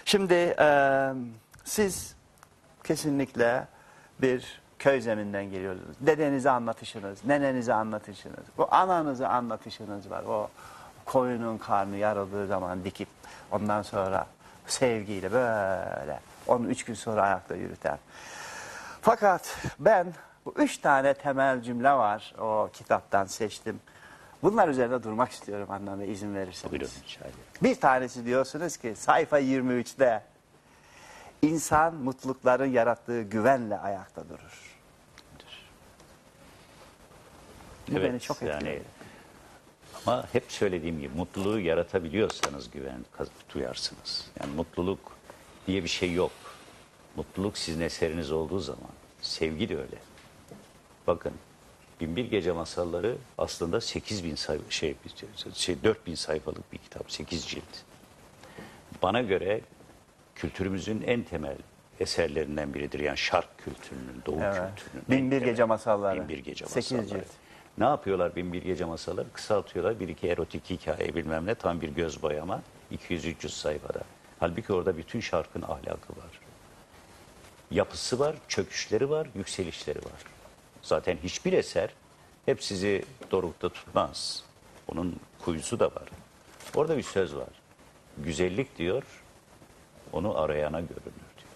Şimdi e, siz kesinlikle bir köy zeminden geliyorsunuz. Dedenizi anlatışınız, nenenizi anlatışınız, bu ananızı anlatışınız var. O koyunun karnı yarıldığı zaman dikip ondan sonra sevgiyle böyle onu üç gün sonra ayakta yürüten. Fakat ben bu üç tane temel cümle var o kitaptan seçtim. Bunlar üzerinde durmak istiyorum anlamda izin verirseniz. Buyurun ederim. Bir tanesi diyorsunuz ki sayfa 23'te insan mutlulukların yarattığı güvenle ayakta durur. Bu Evet, beni çok yani etkiledi. Ama hep söylediğim gibi mutluluğu yaratabiliyorsanız güven duyarsınız. Yani mutluluk diye bir şey yok. Mutluluk sizin eseriniz olduğu zaman. Sevgi de öyle. Bakın Binbir Gece Masalları aslında 8 bin sayfa, şey, şey 4 bin sayfalık bir kitap. 8 cilt. Bana göre kültürümüzün en temel eserlerinden biridir. Yani şark kültürünün, doğu Evet. kültürünün. Bin en bir temel- Gece Masalları. Bin bir Gece Masalları. cilt. Ne yapıyorlar bin bir gece masalları? Kısaltıyorlar. Bir iki erotik hikaye bilmem ne. Tam bir göz boyama. 200-300 sayfada. Halbuki orada bütün şarkın ahlakı var. Yapısı var, çöküşleri var, yükselişleri var. Zaten hiçbir eser hep sizi dorukta tutmaz. Onun kuyusu da var. Orada bir söz var. Güzellik diyor, onu arayana görünür diyor.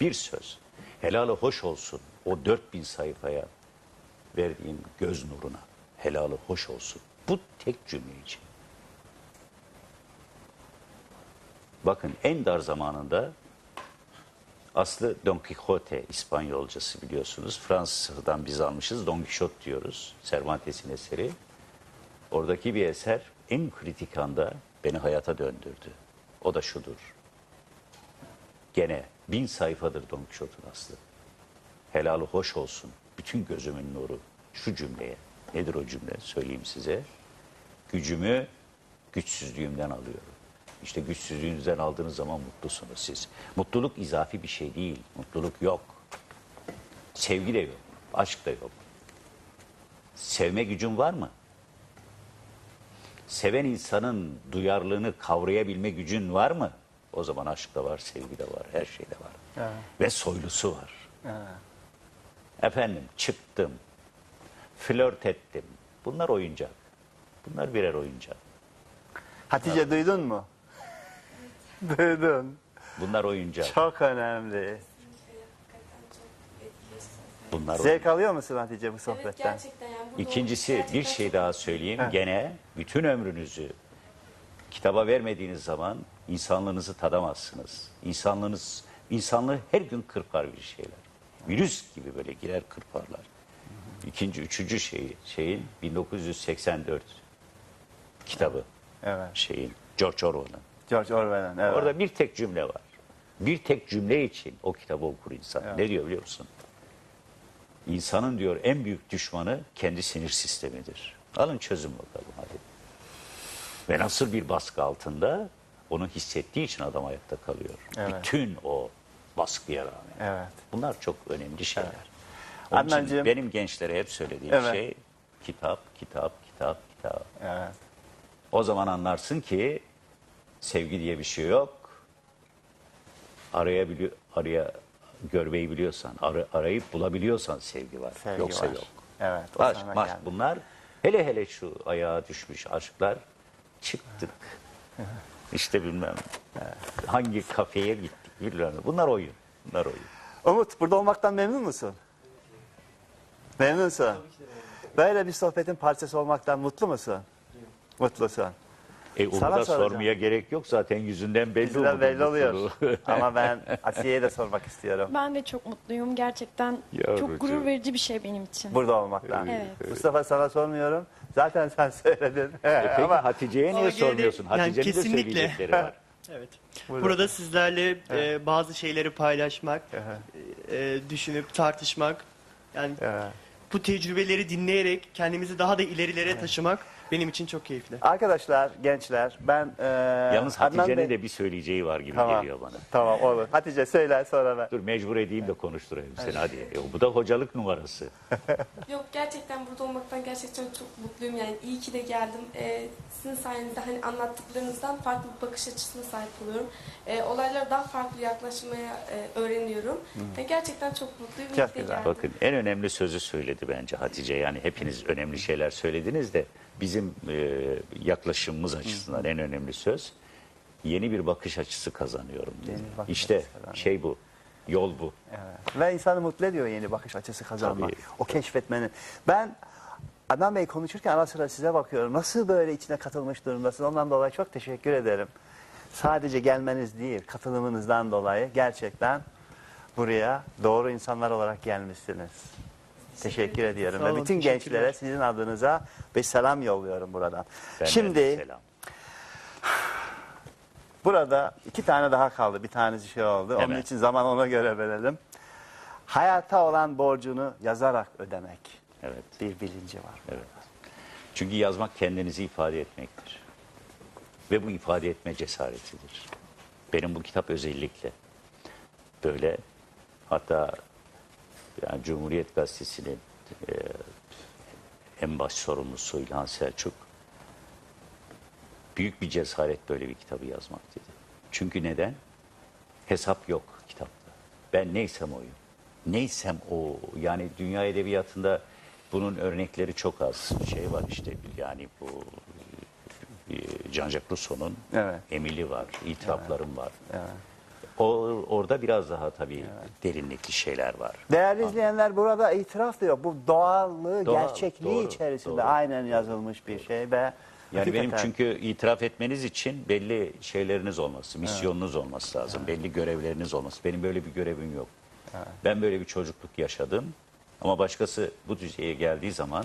Bir söz. Helalı hoş olsun o 4000 sayfaya verdiğim göz nuruna. Helalı hoş olsun. Bu tek cümle için. Bakın en dar zamanında aslı Don Quixote İspanyolcası biliyorsunuz. Fransızcadan biz almışız. Don Quixote diyoruz. Cervantes'in eseri. Oradaki bir eser en kritik anda beni hayata döndürdü. O da şudur. Gene bin sayfadır Don Quixote'un aslı. Helalı hoş olsun. Bütün gözümün nuru şu cümleye. Nedir o cümle? Söyleyeyim size. Gücümü güçsüzlüğümden alıyorum. İşte güçsüzlüğünüzden aldığınız zaman mutlusunuz siz. Mutluluk izafi bir şey değil. Mutluluk yok. Sevgi de yok. Aşk da yok. Sevme gücün var mı? Seven insanın duyarlılığını kavrayabilme gücün var mı? O zaman aşk da var, sevgi de var, her şey de var. Ve soylusu var. Efendim çıktım, flört ettim. Bunlar oyuncak. Bunlar birer oyuncak. Hatice duydun mu? Duydun. Bunlar oyuncak. Çok önemli. Bunlar Zevk alıyor musun Hatice bu sohbetten? Gerçekten yani burada İkincisi olmak bir gerçekten şey daha söyleyeyim. Gene bütün ömrünüzü kitaba vermediğiniz zaman insanlığınızı tadamazsınız. İnsanlığınız, insanlığı her gün kırpar bir şeyler. Virüs gibi böyle girer kırparlar. İkinci, üçüncü şeyi, şeyin 1984 kitabı. Evet. Şeyin, George Orwell'ın. George Orwell'ın. Evet. Orada bir tek cümle var. Bir tek cümle için o kitabı okur insan. Ne diyor biliyor musun? İnsanın diyor en büyük düşmanı kendi sinir sistemidir. Alın çözün bakalım hadi. Ve nasıl bir baskı altında onu hissettiği için adam ayakta kalıyor. Evet. Bütün o baskıya rağmen. Evet. Bunlar çok önemli şeyler. Onun için benim gençlere hep söylediğim Evet. şey kitap, kitap, kitap, kitap. Evet. O zaman anlarsın ki sevgi diye bir şey yok. Arayabiliyor, araya görmeyi biliyorsan, ara- arayıp bulabiliyorsan sevgi var. Sevgi Yoksa var. yok. Evet. o maşk geldi. bunlar hele hele şu ayağa düşmüş aşklar çıktık. işte bilmem hangi kafeye gittik bilmem. Bunlar oyun. Bunlar oyun. Umut burada olmaktan memnun musun? Memnunsun. Böyle bir sohbetin parçası olmaktan mutlu musun? Mutlusun. E onu Sana da soracağım. sormaya gerek yok zaten yüzünden belli Bizden oldu belli oluyor. Ama ben Asiye'ye de sormak istiyorum. Ben de çok mutluyum. Gerçekten Yavrucuğum. çok gurur verici bir şey benim için. Burada olmaktan. Evet. Mustafa sana sormuyorum. Zaten sen söyledin. E peki Ama Hatice'ye Ama niye gene de- sormuyorsun? yani Hatice'nin de kesinlikle. söyleyecekleri var. Evet. Buyurun. Burada sizlerle e, bazı şeyleri paylaşmak, e, düşünüp tartışmak, yani Evet. bu tecrübeleri dinleyerek kendimizi daha da ilerilere taşımak benim için çok keyifli. Arkadaşlar, gençler ben... E, Yalnız Hatice'nin Bey- de bir söyleyeceği var gibi Tamam. geliyor bana. Tamam olur. Hatice söyle sonra ben. Dur mecbur edeyim de konuşturayım seni hadi. E, bu da hocalık numarası. Yok gerçekten burada olmaktan gerçekten çok mutluyum yani iyi ki de geldim. Ee, sizin sayenizde hani anlattıklarınızdan farklı bir bakış açısına sahip oluyorum. Ee, olaylara daha farklı yaklaşmaya e, öğreniyorum. Ve gerçekten çok mutluyum. Çok güzel. geldim. Bakın en önemli sözü söyledi bence Hatice. Yani hepiniz önemli şeyler söylediniz de bizim e, yaklaşımımız açısından en önemli söz yeni bir bakış açısı kazanıyorum dedi. Bakış İşte açısı şey bu. Yol bu. Evet. Ve insanı mutlu ediyor yeni bakış açısı kazanmak. Tabii. O keşfetmenin. Ben Adnan Bey konuşurken ara sıra size bakıyorum. Nasıl böyle içine katılmış durumdasınız? Ondan dolayı çok teşekkür ederim. Sadece gelmeniz değil, katılımınızdan dolayı gerçekten buraya doğru insanlar olarak gelmişsiniz. Teşekkür ediyorum. Sağ Ve bütün gençlere sizin adınıza bir selam yolluyorum buradan. De Şimdi selam. Burada iki tane daha kaldı. Bir tanesi şey oldu. Onun Evet. için zaman ona göre verelim. Hayata olan borcunu yazarak ödemek. Evet. Bir bilinci var. Evet. Çünkü yazmak kendinizi ifade etmektir. Ve bu ifade etme cesaretidir. Benim bu kitap özellikle böyle hatta yani Cumhuriyet Gazetesi'nin e, en baş sorumlusu İlhan Selçuk büyük bir cesaret böyle bir kitabı yazmak dedi. Çünkü neden? Hesap yok kitapta. Ben neysem oyum. Neysem o. Yani dünya edebiyatında bunun örnekleri çok az. Şey var işte yani bu e, Jean-Jacques Rousseau'nun Evet. Emili var, itiraflarım var. Evet. O, orada biraz daha tabii derinlikli şeyler var. Değerli izleyenler burada itiraf da yok. Bu doğallığı, Doğal, gerçekliği doğru, içerisinde doğru. aynen yazılmış bir şey ve Yani benim hakikaten- çünkü itiraf etmeniz için belli şeyleriniz olması, misyonunuz olması lazım. Belli görevleriniz olması. Benim böyle bir görevim yok. Ben böyle bir çocukluk yaşadım. Ama başkası bu düzeye geldiği zaman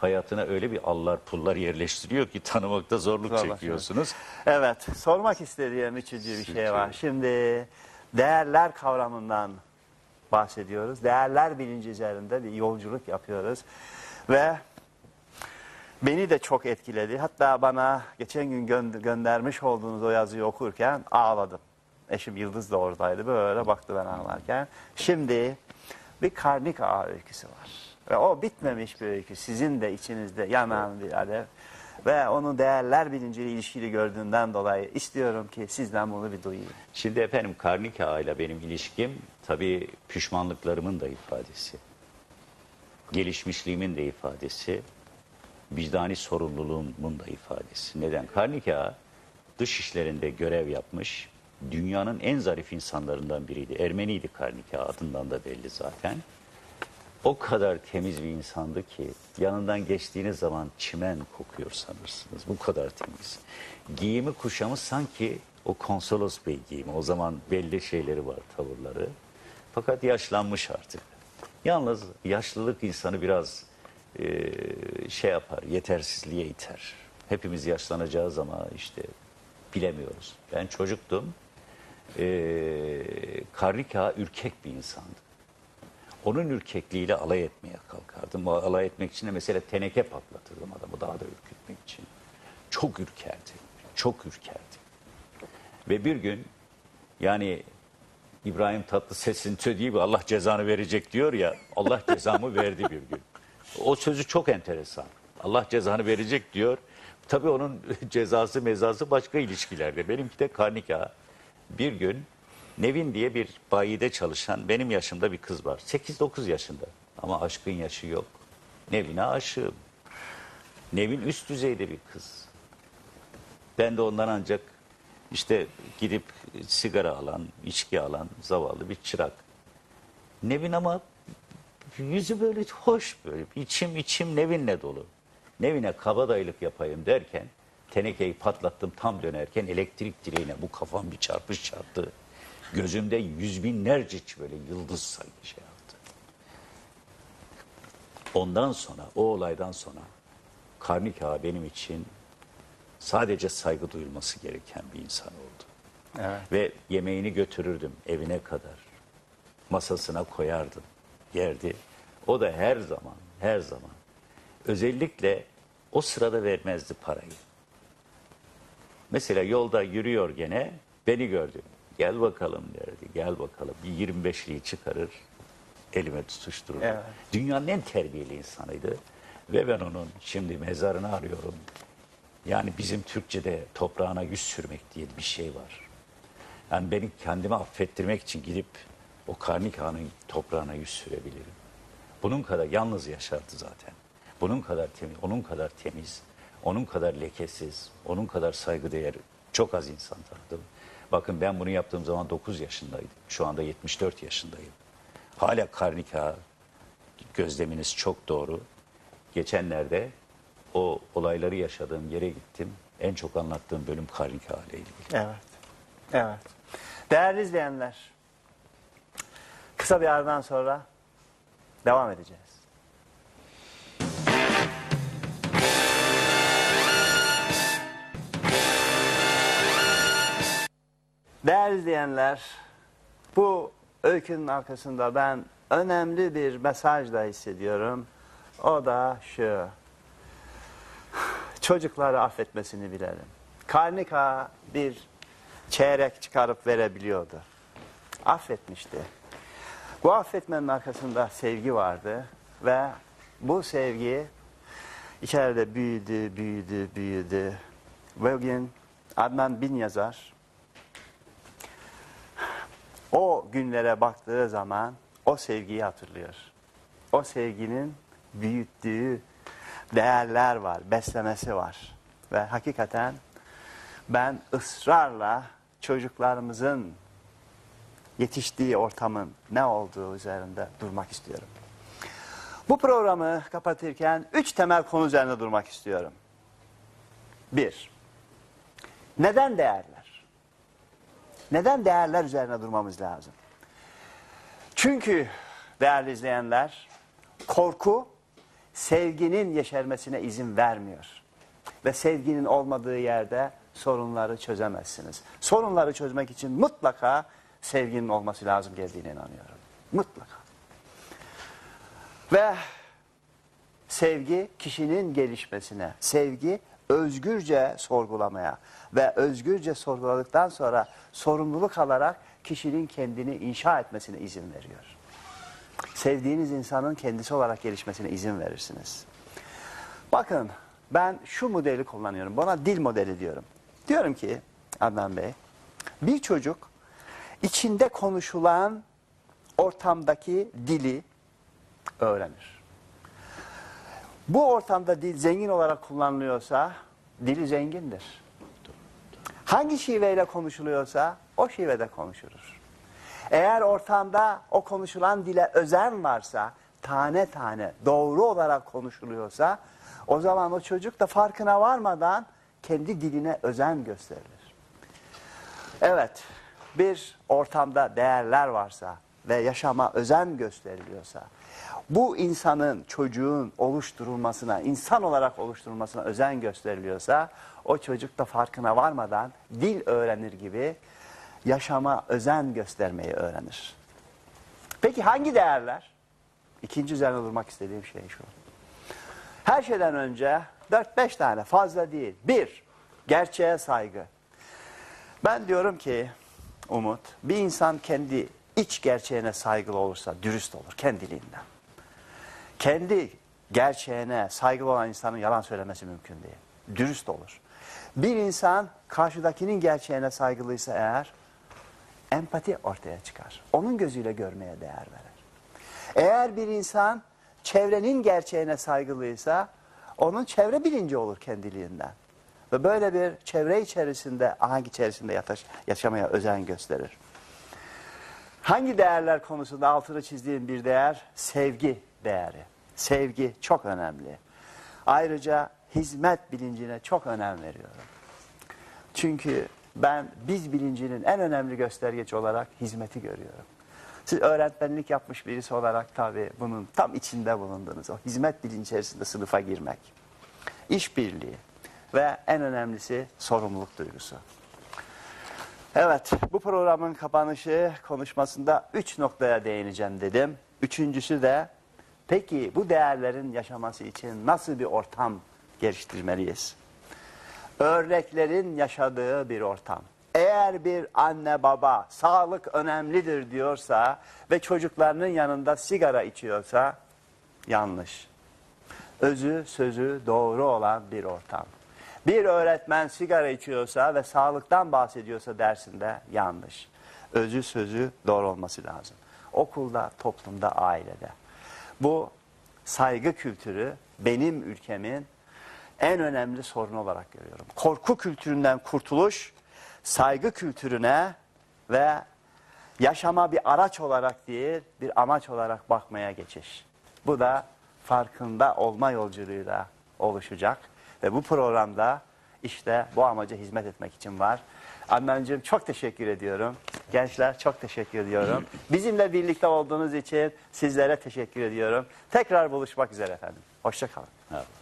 hayatına öyle bir allar pullar yerleştiriyor ki tanımakta zorluk Zorlaşıyor. çekiyorsunuz. Evet, sormak istediğim üçüncü bir şey var. Şimdi değerler kavramından bahsediyoruz. Değerler bilinci üzerinde bir yolculuk yapıyoruz. Ve beni de çok etkiledi. Hatta bana geçen gün gö- göndermiş olduğunuz o yazıyı okurken ağladım. Eşim Yıldız da oradaydı. Böyle baktı ben ağlarken. Şimdi bir karnik ağa öyküsü var. Ve o bitmemiş bir öykü. Sizin de içinizde yanan bir alev. Ve onu değerler bilinciyle ilişkili gördüğünden dolayı istiyorum ki sizden bunu bir duyayım. Şimdi efendim Karnik Ağa ile benim ilişkim tabii pişmanlıklarımın da ifadesi. Gelişmişliğimin de ifadesi. Vicdani sorumluluğumun da ifadesi. Neden? Karnik Ağa dış işlerinde görev yapmış. Dünyanın en zarif insanlarından biriydi. Ermeniydi Karnik Ağa adından da belli zaten. O kadar temiz bir insandı ki yanından geçtiğiniz zaman çimen kokuyor sanırsınız. Bu kadar temiz. Giyimi kuşamı sanki o konsolos bey giyimi. O zaman belli şeyleri var tavırları. Fakat yaşlanmış artık. Yalnız yaşlılık insanı biraz e, şey yapar, yetersizliğe iter. Hepimiz yaşlanacağız ama işte bilemiyoruz. Ben çocuktum. E, Karnika ürkek bir insandı. Onun ürkekliğiyle alay etmeye kalkardım. Alay etmek için de mesela teneke patlatırdım adamı daha da ürkütmek için. Çok ürkerdi. Çok ürkerdi. Ve bir gün yani İbrahim Tatlıses'in söylediği gibi Allah cezanı verecek diyor ya. Allah cezamı verdi bir gün. O sözü çok enteresan. Allah cezanı verecek diyor. Tabii onun cezası mezası başka ilişkilerde. Benimki de karnika. Bir gün Nevin diye bir bayide çalışan benim yaşımda bir kız var. 8-9 yaşında ama aşkın yaşı yok. Nevin'e aşığım. Nevin üst düzeyde bir kız. Ben de ondan ancak işte gidip sigara alan, içki alan zavallı bir çırak. Nevin ama yüzü böyle hoş böyle. İçim içim Nevin'le dolu. Nevin'e kabadayılık yapayım derken tenekeyi patlattım tam dönerken elektrik direğine bu kafam bir çarpış çarptı. Gözümde yüz binlerce böyle yıldız sayı şey yaptı. Ondan sonra o olaydan sonra Karnik Ağa benim için sadece saygı duyulması gereken bir insan oldu. Evet. Ve yemeğini götürürdüm evine kadar. Masasına koyardım, yerdi. O da her zaman, her zaman özellikle o sırada vermezdi parayı. Mesela yolda yürüyor gene beni gördü. Gel bakalım derdi, gel bakalım. Bir 25'liği çıkarır, elime tutuşturur. Evet. Dünyanın en terbiyeli insanıydı. Ve ben onun şimdi mezarını arıyorum. Yani bizim Türkçe'de toprağına yüz sürmek diye bir şey var. Yani beni kendimi affettirmek için gidip o Karnik Ağa'nın toprağına yüz sürebilirim. Bunun kadar yalnız yaşardı zaten. Bunun kadar temiz, onun kadar temiz, onun kadar lekesiz, onun kadar saygıdeğer çok az insan tanıdım. Bakın ben bunu yaptığım zaman 9 yaşındaydım. Şu anda 74 yaşındayım. Hala Karnik Ağa gözleminiz çok doğru. Geçenlerde o olayları yaşadığım yere gittim. En çok anlattığım bölüm Karnik Ağa ile ilgili. Evet. Evet. Değerli izleyenler, kısa bir aradan sonra devam edeceğiz. Değerli izleyenler, bu öykünün arkasında ben önemli bir mesaj da hissediyorum. O da şu. Çocukları affetmesini bilelim. Karnika bir çeyrek çıkarıp verebiliyordu. Affetmişti. Bu affetmenin arkasında sevgi vardı ve bu sevgi içeride büyüdü, büyüdü, büyüdü. Bugün Adnan Bin yazar o günlere baktığı zaman o sevgiyi hatırlıyor. O sevginin büyüttüğü değerler var, beslemesi var. Ve hakikaten ben ısrarla çocuklarımızın yetiştiği ortamın ne olduğu üzerinde durmak istiyorum. Bu programı kapatırken üç temel konu üzerinde durmak istiyorum. Bir, neden değerler? Neden değerler üzerine durmamız lazım? Çünkü değerli izleyenler, korku sevginin yeşermesine izin vermiyor. Ve sevginin olmadığı yerde sorunları çözemezsiniz. Sorunları çözmek için mutlaka sevginin olması lazım geldiğine inanıyorum. Mutlaka. Ve sevgi kişinin gelişmesine, sevgi özgürce sorgulamaya ve özgürce sorguladıktan sonra sorumluluk alarak kişinin kendini inşa etmesine izin veriyor. Sevdiğiniz insanın kendisi olarak gelişmesine izin verirsiniz. Bakın ben şu modeli kullanıyorum. Buna dil modeli diyorum. Diyorum ki Adnan Bey bir çocuk içinde konuşulan ortamdaki dili öğrenir. Bu ortamda dil zengin olarak kullanılıyorsa dili zengindir. Hangi şiveyle konuşuluyorsa o şivede konuşulur. Eğer ortamda o konuşulan dile özen varsa, tane tane doğru olarak konuşuluyorsa, o zaman o çocuk da farkına varmadan kendi diline özen gösterilir. Evet, bir ortamda değerler varsa ve yaşama özen gösteriliyorsa, bu insanın, çocuğun oluşturulmasına, insan olarak oluşturulmasına özen gösteriliyorsa, o çocuk da farkına varmadan dil öğrenir gibi yaşama özen göstermeyi öğrenir. Peki hangi değerler? İkinci üzerine durmak istediğim şey şu. Her şeyden önce 4-5 tane fazla değil. Bir, gerçeğe saygı. Ben diyorum ki Umut, bir insan kendi iç gerçeğine saygılı olursa dürüst olur kendiliğinden. Kendi gerçeğine saygılı olan insanın yalan söylemesi mümkün değil. Dürüst olur. Bir insan karşıdakinin gerçeğine saygılıysa eğer empati ortaya çıkar. Onun gözüyle görmeye değer verir. Eğer bir insan çevrenin gerçeğine saygılıysa onun çevre bilinci olur kendiliğinden. Ve böyle bir çevre içerisinde, ahenk içerisinde yataş, yaşamaya özen gösterir. Hangi değerler konusunda altını çizdiğim bir değer? Sevgi değeri. Sevgi çok önemli. Ayrıca hizmet bilincine çok önem veriyorum. Çünkü ben biz bilincinin en önemli göstergeci olarak hizmeti görüyorum. Siz öğretmenlik yapmış birisi olarak tabii bunun tam içinde bulundunuz. O hizmet bilinci içerisinde sınıfa girmek. işbirliği ve en önemlisi sorumluluk duygusu. Evet, bu programın kapanışı konuşmasında üç noktaya değineceğim dedim. Üçüncüsü de peki bu değerlerin yaşaması için nasıl bir ortam geliştirmeliyiz? Örneklerin yaşadığı bir ortam. Eğer bir anne baba sağlık önemlidir diyorsa ve çocuklarının yanında sigara içiyorsa yanlış. Özü sözü doğru olan bir ortam. Bir öğretmen sigara içiyorsa ve sağlıktan bahsediyorsa dersinde yanlış. Özü sözü doğru olması lazım. Okulda, toplumda, ailede. Bu saygı kültürü benim ülkemin en önemli sorunu olarak görüyorum. Korku kültüründen kurtuluş, saygı kültürüne ve yaşama bir araç olarak değil, bir amaç olarak bakmaya geçiş. Bu da farkında olma yolculuğuyla oluşacak. Ve bu programda işte bu amaca hizmet etmek için var. Adnancığım çok teşekkür ediyorum. Gençler çok teşekkür ediyorum. Bizimle birlikte olduğunuz için sizlere teşekkür ediyorum. Tekrar buluşmak üzere efendim. Hoşçakalın. Evet.